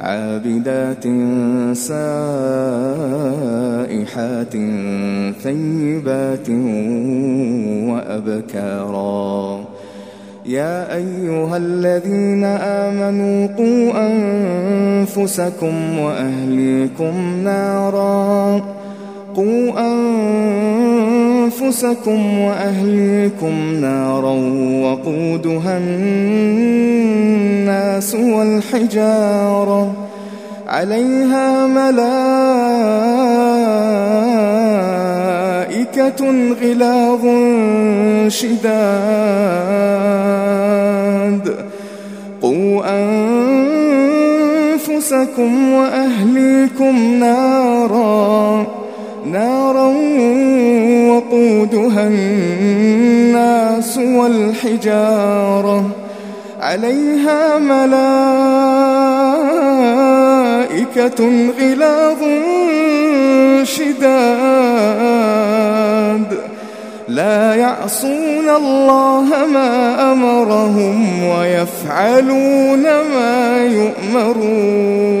عابدات سائحات ثيبات وأبكارا. يا أيها الذين آمنوا قوا أنفسكم وأهليكم نارا. قوا أنفسكم وأهليكم نارا وقودها الناس والحجارة عليها ملائكة غلاظ شداد. قوا أنفسكم وأهليكم نارا نارا وقودها الناس والحجارة عليها ملائكة غلاظ شداد. لا يعصون الله ما أمرهم ويفعلون ما يؤمرون.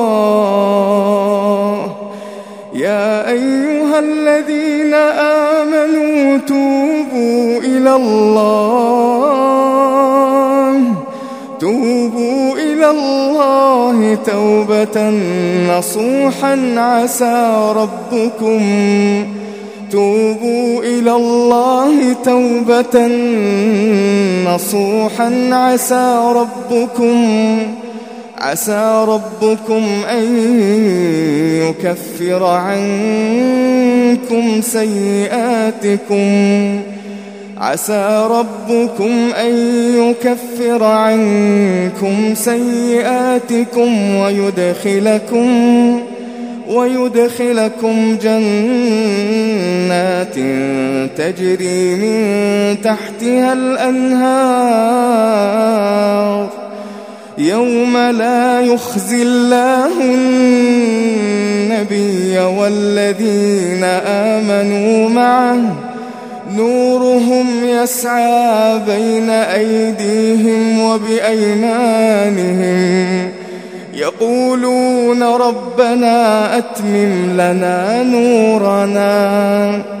الذين آمنوا توبوا إلى الله. توبوا إلى الله توبة نصوحا عسى ربكم. توبوا إلى الله توبة نصوحا عسى ربكم. عسى ربكم أن يكفر عنكم سيئاتكم. عسى ربكم أن يكفر عنكم سيئاتكم ويدخلكم ويدخلكم جنات تجري من تحتها الأنهار. يوم لا يخزي الله النبي والذين آمنوا معه. نورهم يسعى بين أيديهم وبأيمانهم. يقولون ربنا أتمم لنا نورنا.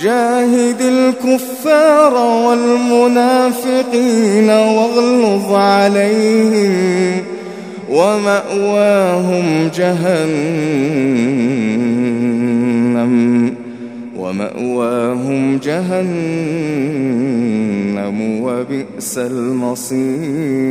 جاهد الكفار والمنافقين واغلظ عليهم ومأواهم جهنم ومأواهم جهنم وبئس المصير.